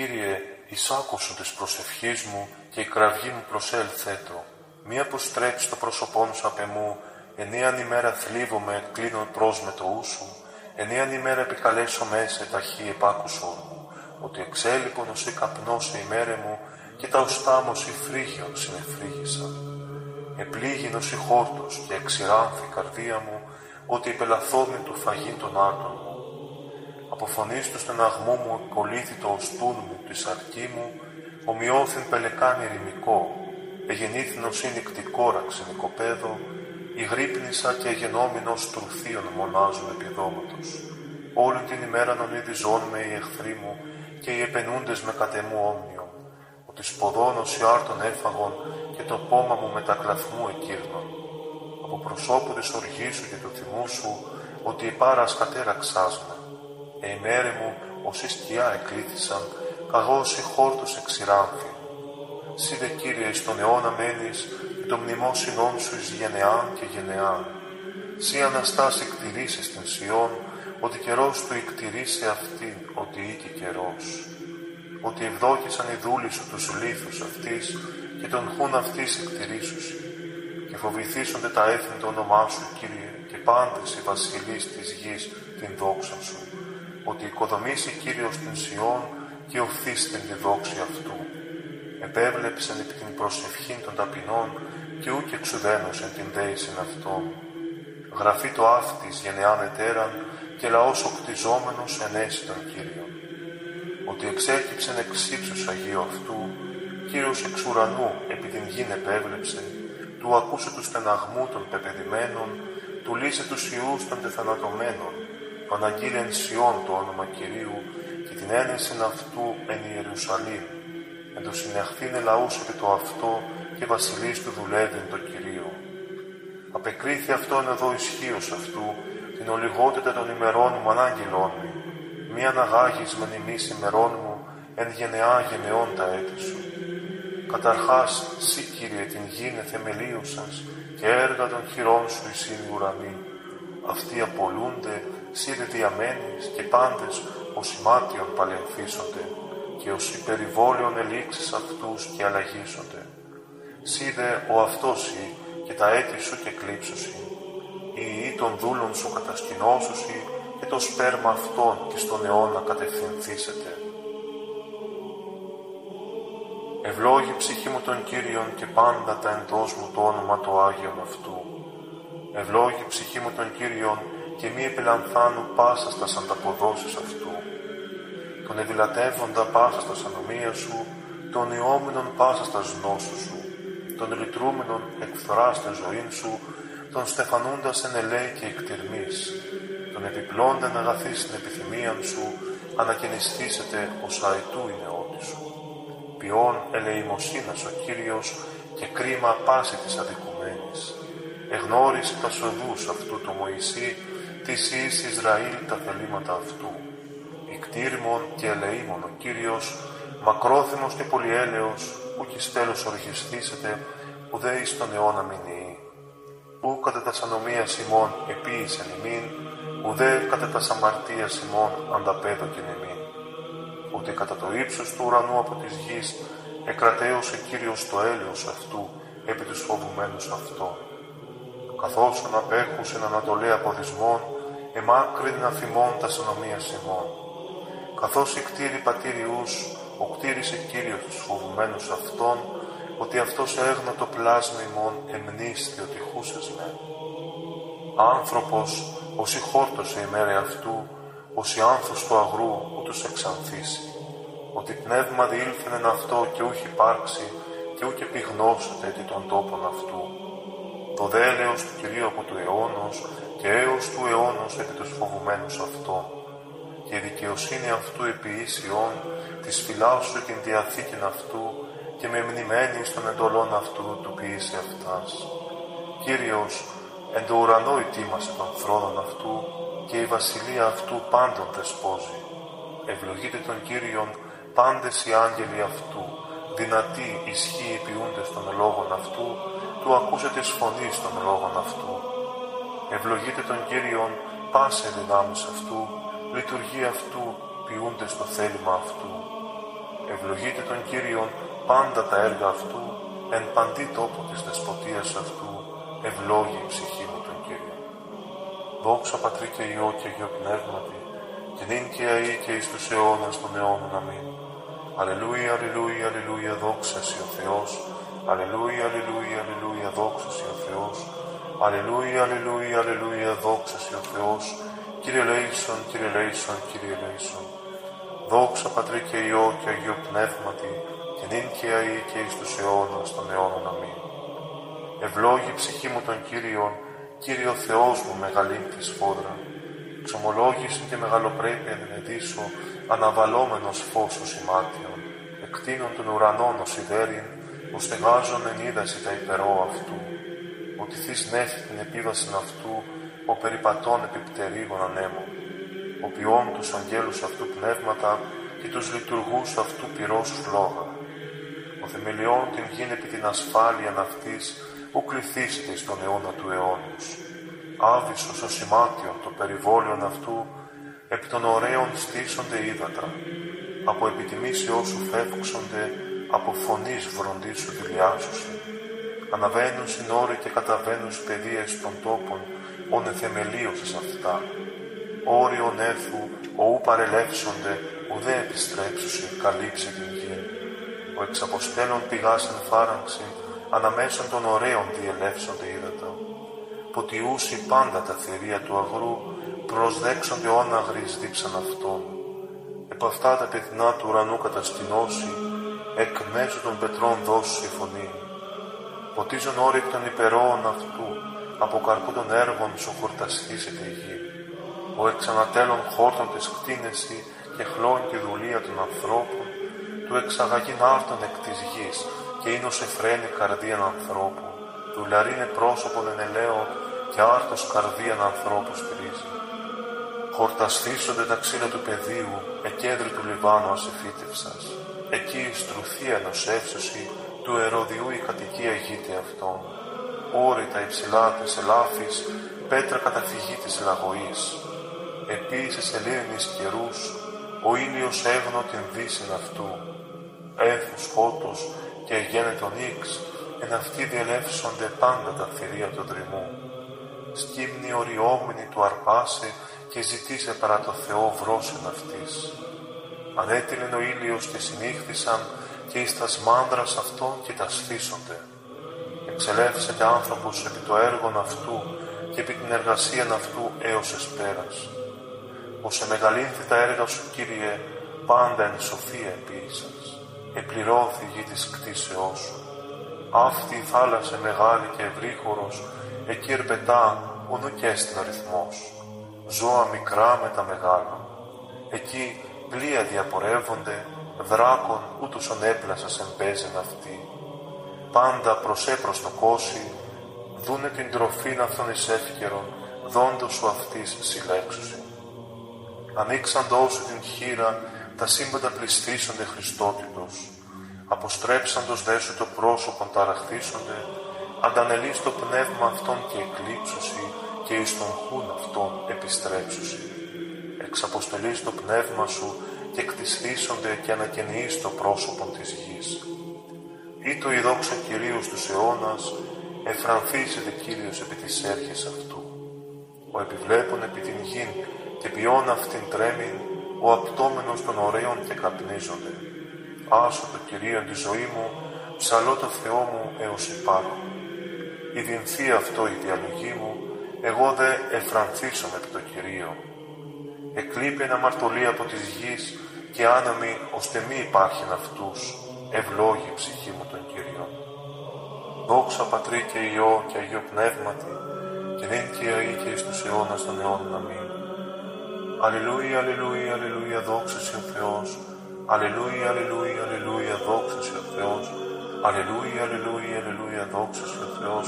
Κύριε, εισάκουσον της προσευχής μου και η κραυγή μου προσέλθέτο. Μη αποστρέψει το πρόσωπό σου απ' εμού, ενίαν ημέρα θλίβομαι, κλείνω προς με το ους σου, ενίαν ημέρα επικαλέσω μέσα ταχύ επάκουσον μου, ότι εξέλιπον ως ή καπνός η ημέρα μου, και τα οστά μου η φρύγιον συνεφρύγησαν. Επλήγην ως η χόρτος και εξηράνθη η καρδία μου, ότι υπελαθόμην του φαγήν των άρτων μου. Από φωνής του στεναγμού μου εκκολλήθη το οστούν μου, τη σαρκή μου, ομοιώθην πελεκάνη ρημικό, εγεννήθην ως είναι κόρα ξενικοπέδο, η γρύπνησα και εγενόμενος τρουθίων μονάζουν επιδόματος. Όλη την ημέρα νον ζών με οι εχθροί μου και οι επενούντες με κατεμού όμοιο, ότι σποδόνος οι άρτων έφαγον και το πόμα μου με τα κλαθμού εκείρνων. Από προσώπου της οργής σου και του θυμού σου, ότι η πάρας κατέραξάς με. Ε, ημέρε μου, ως η σκιά εκλήθησαν, καγός η χόρτος εξηράνθη. Σύ δε Κύριε εις τον αιώνα μένεις και το μνημόσυνόν σου εις γενεάν και γενεάν. Σύ Αναστάς εκτηρήσεις την Σιών, ότι καιρός του εκτηρήσει αυτήν, ότι οίκη καιρός. Ότι ευδόκησαν οι δούλοι σου τους λίθους αυτής και τον χούν αυτής εκτηρήσουσι. Και φοβηθήσονται τα έθνη το όνομά σου, Κύριε, και πάντες οι βασιλείς της γης την δόξα σου. Ότι οικοδομήσει Κύριος την Σιών και οφθείς την τη δόξη αυτού. Επέβλεψεν επί την προσευχήν των ταπεινών και ούκ εξουδένωσεν την δέησιν αυτών. Γραφεί το αύτης γενεάν ετέραν και λαός οκτιζόμενος ενέσει τον Κύριον. Ότι εξέκυψεν εξ ύψους Αγίου αυτού, Κύριος εξ ουρανού επί την γην επέβλεψε, του ακούσε του στεναγμού των πεπεδημένων, του λύσε τους ιούς των τεθανατωμένων, αναγγείλεν Σιών το όνομα Κυρίου και την ένεση αυτού εν Ιερουσαλήμ, εν το συνεχθήνε λαούς επί το αυτό και βασιλείς του δουλεύειν το Κυρίο. Απεκρίθη αυτόν εδώ ισχύως αυτού, την ολιγότητα των ημερών μου ανάγγελών μου, μη αναγάγεις με νημείς ημερών μου, εν γενεά γενεών τα έτη σου. Καταρχάς, σύ Κύριε την γήνε θεμελίωσας και έργα των χειρών σου εις είναι ουρανή. Αυτοί απολούνται, σύ δε διαμένεις και πάντες ως ημάτιον παλεμφίσονται και ως υπερηβόλαιον ελίξεις αυτούς και αλλαγίσονται. Σύ δε ο αυτός και τα έτη σου και κλείψουσι. Οι ιοί των δούλων σου κατασκηνώσουσι και το σπέρμα αυτών και στον αιώνα κατευθυνθήσετε. Ευλόγη ψυχή μου τον Κύριον και πάντα τα εντός μου το όνομα το Άγιον αυτού. Ευλόγη ψυχή μου τον Κύριον και μη επιλανθάνου πάσα στα ανταποδόσεις αυτού. Τον εδηλατεύοντα πάσα στα ανομία σου, τον ιόμενον πάσα στα γνώσου σου, τον λυτρούμενον εκφθορά στην ζωή σου, τον στεφανούντας εν ελέη και εκτιρμής, τον επιπλώντεν αγαθή στην επιθυμία σου, ανακαινιστήσετε ως αετού η νεότη σου. Ποιόν ελεημοσύνας ο Κύριος και κρίμα πάση της αδικουμένης. Εγνώρισε τα σοδούς αυτού του Μωυσή, της εις Ισραήλ τα θελήματα αυτού. Ικτήρμον και ελεήμον ο Κύριος, μακρόθυμος και πολυέλεος, που κι τέλος οργιστήσετε, ουδέ εις τον αιώνα μηνύει. Ού κατά τα σανομία ημών επίησεν ημίν, ουδέ κατά τα σαμαρτία ημών ανταπέδοκεν ημίν. Ότι κατά το ύψος του ουρανού από της γης εκρατέωσε Κύριος το έλεος αυτού επί τους φοβουμένους αυτό. Καθώς αναπέχουσεν ανατολέ αποδισμών, εμάκρυν αφημών τα σανομία ημών. Καθώς η κτήρη πατήριους, ο κτήρισε Κύριος τους φοβουμένους αυτών, ότι αυτός έγνω το πλάσμα ημών εμνίστη ότι χούσες με. Άνθρωπος, όσοι χόρτωσε η μέρα αυτού, όσοι άνθος του αγρού, ούτως εξανθήσει. Ότι πνεύμα διήλθεν εν αυτό και ούχ υπάρξει, και ούχ επιγνώσετε τι των τόπων αυτού. Το δέλεος του Κυρίου από του αιώνος και έως του αιώνος επί τους φοβουμένους αυτό. Και η δικαιοσύνη αυτού επί ίσιον, της φυλάσσου την διαθήκην αυτού, και με μνημένη στον εντολών αυτού του ποιήσει αυτάς. Κύριος, εν το ουρανό ετοίμασε των θρόνων αυτού και η βασιλεία αυτού πάντων δεσπόζει. Ευλογείτε τον Κύριον πάντες οι άγγελοι αυτού, δυνατοί ισχύοι ποιούντες των λόγων αυτού, του ακούσετε της φωνής των λόγων αυτού. Ευλογείτε τον Κύριον πάσε δυνάμεις αυτού, λειτουργεί αυτού ποιούνται στο θέλημα αυτού. Ευλογείτε τον Κύριον πάντα τα έργα αυτού, εν παντή τόπο της δεσποτείας αυτού, ευλόγη η ψυχή μου τον Κύριο. Δόξα Πατρί και Υιό και Υιό Πνεύματι, και νυν και αεί και εις τους αιώνας των αιώνων. Αμήν. Αλληλούια, αλληλούια, αλληλούια, δόξα ο Θεός. Αλληλούια, αλληλούια, αλληλούια, δόξα ο Θεός. Αλληλούια, αλληλούια, αλληλούια, δόξα ο Θεός. Κύριε Λέησον, Κύριε Λέησον, Κύριε Λέησον. Δόξα Πατρί και Υιό και Αγίο Πνεύματι, και νυν και αεί και εις τους αιώνας των αιώνων. Αμήν. Ευλόγη ψυχή μου των Κύριων, Κύριο Θεός μου μεγαλήν της σφόδρα. Ξομολόγηση και μεγαλοπρέπεια ενεδίσω, αναβαλόμενος φως ως ημάτιον, εκτείνων των ουρανών ως ιδέριν, που στεγάζον εν είδαση τα υπερό αυτού. Ότι θείς νέφη την επίβαση αυτού, ο περιπατών επιπτερίγων ανέμων. Ο ποιόν τους αγγέλους αυτού πνεύματα και τους λειτουργούς αυτού πυρός φλόγα. Ο θεμελιών την γην επί την ασφάλεια αυτής, που κληθήσετε στον αιώνα του αιώνους. Άβυσος ο σημάτιον το περιβόλιον αυτού, επί των ωραίων στήσονται ύδατα, από επιτιμήσεώς σου φεύξονται, από φωνής βροντίσου δηλιάσουσι. Αναβαίνουν συνόροι και καταβαίνουν παιδείες των τόπων, όν εθεμελίωσες αυτά. Όριον έρθου, ο ου παρελεύσονται, ουδέ επιστρέψουσι, καλύψε την γη. Ο εξαποστέλων πηγάς εν φάραγξη, αναμέσων των ωραίων διελεύσονται ύδατα. Ποτιούσι πάντα τα θηρία του αγρού, προσδέξονται όναγρης δίψαν αυτών. Επ' αυτά τα πεθνά του ουρανού κατασκηνώσει, εκ μέσω των πετρών δώσου η φωνή. Ποτίζον όρικ των υπερόων αυτού, από καρπού των έργων σου χορταστήσεται η γη. Ο εξανατέλων χόρτων της κτίνεση και χλώνει τη δουλεία των ανθρώπων, του εξαγαγήν άρτων εκ της γης, και είναι ως εφραίνει καρδίαν ανθρώπου, δουλαρίνε πρόσωπον εν ελαίο και άρτος καρδίαν ανθρώπου στηρίζει. Χορταστήσονται τα ξύλα του πεδίου, εκέντρη του Λιβάνου ασεφίτευσας. Εκεί η στρουθία ενός εύσωση του ερωδιού η κατοικία γείται αυτόν. Όρητα υψηλά της ελάφης, πέτρα καταφυγή της λαγωής. Επίσης ελίνης καιρούς, ο ήλιος έγνω την δύσιν αυτού. Έφους φώτος και τον ίξ, εν αυτοί διελεύσονται πάντα τα θηρία του δρυμού. Σκύμνη οριόμενη του αρπάσε και ζητήσε παρά το Θεό βρόσεν αυτής. Ανέτειλεν ο ήλιος και συνήχθησαν και εις τας μάνδρας αυτών και τα σφίσονται. Εξελεύσετε άνθρωπος επί το έργον αυτού και επί την εργασία αυτού έως εσπέρας. Ως εμεγαλύνθη τα έργα σου, Κύριε, πάντα εν σοφία επίησας. Επληρώθη η γη της κτίσεώς σου. Αυτή η θάλασσα μεγάλη και ευρύχωρος, εκεί ερπετά, ονού και έστειν αριθμός ζώα μικρά με τα μεγάλα. Εκεί πλοία διαπορεύονται, δράκων ούτως ονέπλασας εμπέζεν αυτοί. Πάντα προσέπρος το κόσι, δούνε την τροφήν αυτόν εις εύκαιρον, δόντος σου αυτής συλλέξουσι. Ανοίξαντό σου την χείρα, τα σύμπαντα πληστήσονται Χριστότητος. Αποστρέψαντος δε σου το πρόσωπον ταραχθήσονται, αντανελείς το πνεύμα αυτών και εκλείψουσι, και εις τον χούν αυτόν επιστρέψουσι. Εξαποστολείς το πνεύμα σου και κτισθήσονται και ανακαινείς το πρόσωπο της γης. Ή το η δόξα Κυρίου στους αιώνας, εφρανθίζεται Κύριος επί της έρχης αυτού. Ο επιβλέπων επί την γην και ποιόν αυτήν τρέμει, ο απτόμενος των ωραίων και καπνίζονται. Άσο το Κυρίο τη ζωή μου, ψαλώ το Θεό μου έως υπάρχω. Η δυνθεί αυτό η διαλογή μου, εγώ δε εφρανθίσομαι επί το Κυρίο. Εκλείπει ένα μαρτωλή από της γης και άναμη ώστε μη υπάρχει αυτούς, ευλόγη ψυχή μου τον Κύριο. Δόξα Πατρί και Υιό και Αγίο Πνεύματι, και νυν και αεί και εις τους αιώνας των αιώνων. Αμήν. Αλληλούια, αλληλούια, αλληλούια, δόξα σε ο Θεός. Αλληλούια, αλληλούια, αλληλούια, δόξα σε ο Θεός. Αλληλούια, αλληλούια, αλληλούια, δόξα σε ο Θεός.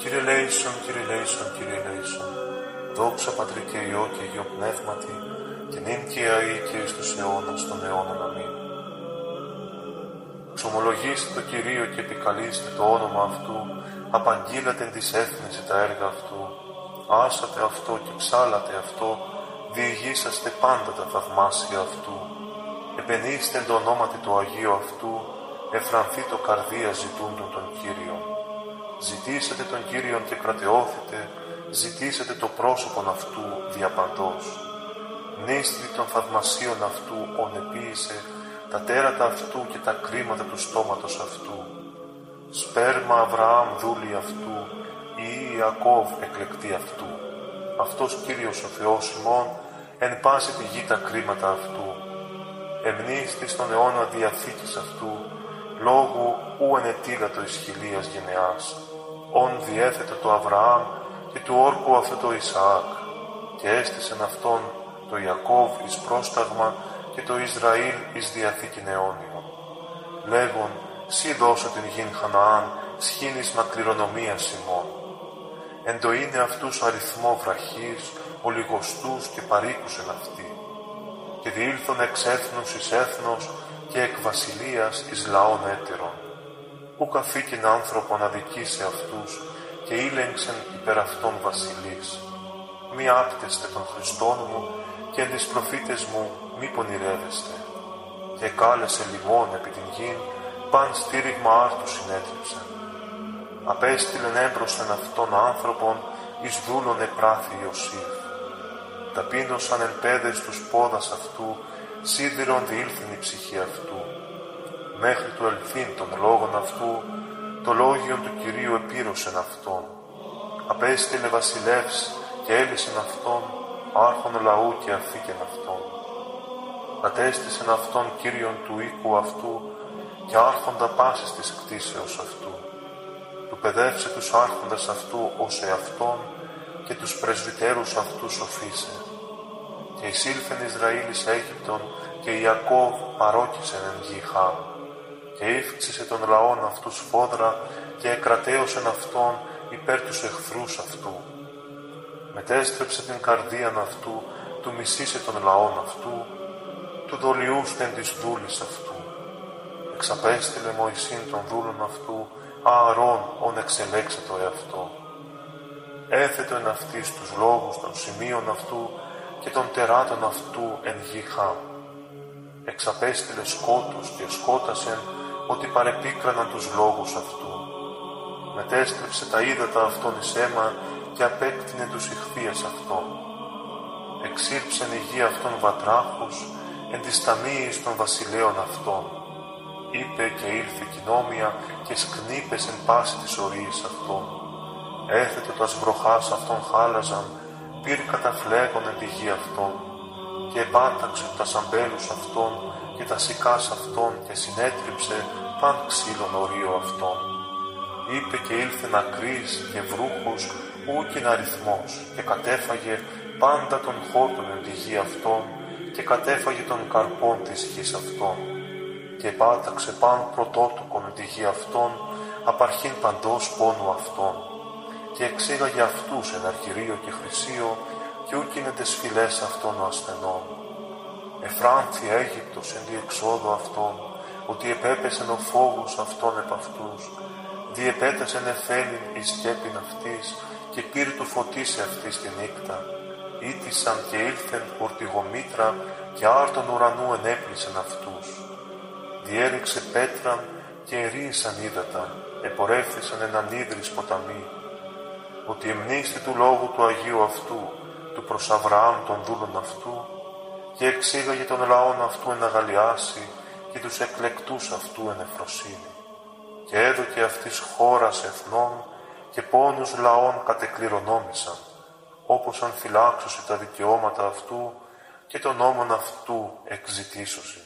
Κύριε Λέησον, Κύριε Λέησον, Κύριε Λέησον, δόξα Πατρί και Υιό και Υιό Πνεύματι, και νυν και αεί και εις τους αιώνας των αιώνων. Αμήν. Ξομολογήστε το Κυρίο και επικαλείστε το όνομα Αυτού, απαγγείλατε εν της έθνηση τα έργα Αυτού, άσατε Αυτό και ψάλατε Αυτό, διηγήσαστε πάντα τα θαυμάσια Αυτού, επενήστε το ονόματι το Αγίου αυτού, εφρανθεί το καρδία ζητούντον τον Κύριον. Ζητήσετε τον Κύριον και κρατεώθετε, ζητήσετε το πρόσωπον αυτού διαπαντός. Νύστρι των θαυμασίων αυτού ονεποίησε τα τέρατα αυτού και τα κρίματα του στόματος αυτού. Σπέρμα Αβραάμ δούλη αυτού, ή Ιακώβ εκλεκτή αυτού. Αυτός Κύριος ο Θεός ημών, εν πάση τη γη τα κρίματα αυτού. Εμνίστη στον αιώνα διαθήκης αυτού, λόγου ου ενετήλατο ισχυλίας γενεάς. Ον διέθετο το Αβραάμ και του όρκου αυτό το Ισαάκ, και έστησεν αυτόν το Ιακώβ εις πρόσταγμα και το Ισραήλ εις διαθήκην αιώνιο. Λέγον, σύ δώσω την γην Χαναάν, σχήνισμα κληρονομίας ημών. Εν το είναι αυτούς αριθμό βραχής, ολιγοστούς και παρήκουσεν αυτοί. Και διήλθον εξ έθνους εις έθνος και εκ βασιλείας εις λαών έτερων. Ου καθήκην άνθρωπο να δικήσει αυτούς και ήλεγξεν υπερ αυτών βασιλείς. Μη άπτεστε των Χριστών μου και εν τις προφήτες μου μη πονηρεύεστε. Και κάλεσε λιμόν επί την γην, παν στήριγμα άρτου συνέτριψεν. Απέστειλεν έμπροσθεν αυτών άνθρωπον, εις δούλων επράθη Ιωσήφ. Ταπείνωσαν εν πέδες τους πόδας αυτού, σίδηρον διήλθεν η ψυχή αυτού. Μέχρι του ελθύν των λόγων αυτού, το λόγιον του Κυρίου επήρωσεν αυτόν. Απέστειλε βασιλεύς και έλυσεν αυτόν, άρχον λαού και αφήκεν αυτόν κατέστησεν αυτόν Κύριον του οίκου αυτού και άρχοντα πάσης της κτίσεως αυτού. Του παιδεύσε τους άρχοντας αυτού ως εαυτόν και τους πρεσβυτέρους αυτούς σοφίσε. Και εισήλθεν Ισραήλ εις Αίγυπτον και Ιακώβ παρόκησεν εν γη Χάμ. Και ύφξησε τον λαόν αυτούς σφόδρα και εκρατέωσεν αυτόν υπέρ τους εχθρούς αυτού. Μετέστρεψε την καρδίαν αυτού, του μισήσε τον λαόν αυτού του δολιούστεν της δούλης αυτού. Εξαπέστειλε Μωυσήν των δούλων αυτού, Ααρών ον εξελέξε το εαυτό. Έθετο εν αυτής τους λόγους των σημείων αυτού και των τεράτων αυτού εν γη χάμ. Εξαπέστειλε σκότους και σκότασεν ότι παρεπίκραναν τους λόγους αυτού. Μετέστρεψε τα ύδατα αυτών εις αίμα και απέκτηνε τους ηχθείας αυτών. Εξήρψεν η γη αυτών βατράχους εν της ταμείας των βασιλέων αυτών. Είπε και ήρθε κοινόμια και σκνήπες εν πάση της ορίης αυτών. Έθετο τα σβροχάς αυτών χάλαζαν, πήρ καταφλέγον εν τη γη αυτών. Και επάταξε τα σαμπέλους αυτών και τα σικάς αυτών και συνέτριψε παν ξύλων ορίο αυτών. Είπε και ήλθε να κρύς και βρούχους ούκιν αριθμός και κατέφαγε πάντα των χόρτων εν τη γη αυτών και κατέφαγε των καρπών της γης αυτών και πάταξε παν πρωτότοκον τη γη αυτών απαρχήν παντός πόνου αυτών και εξήγαγε αυτούς εν αρχηρίο και χρυσίο και ούκινε τες φυλές αυτών ο ασθενών. Εφράνθη Αίγυπτος εν διεξόδο αυτών, ότι επέπεσεν ο φόβος αυτών επ' αυτούς, διεπέτασεν εφέλην η σκέπην αυτής και πήρε του φωτίσε αυτής τη νύχτα, ήτησαν και ήλθεν ορτιγομήτρα και άρτον ουρανού ενέπλησεν αυτούς. Διέριξε πέτραν και ερίησαν ύδατα, επορεύθησαν έναν ύδρης ποταμί, ότι εμνίστη του λόγου του Αγίου αυτού, του προς Αβραάμ των δούλων αυτού, και εξήγαγε τον λαόν αυτού εν αγαλιάσει και τους εκλεκτούς αυτού εν εφροσύνη. Και έδωκε αυτής χώρας εθνών και πόνους λαών κατεκληρονόμησαν όπως αν φυλάξωσε τα δικαιώματα αυτού και τον νόμον αυτού εξητήσωσε.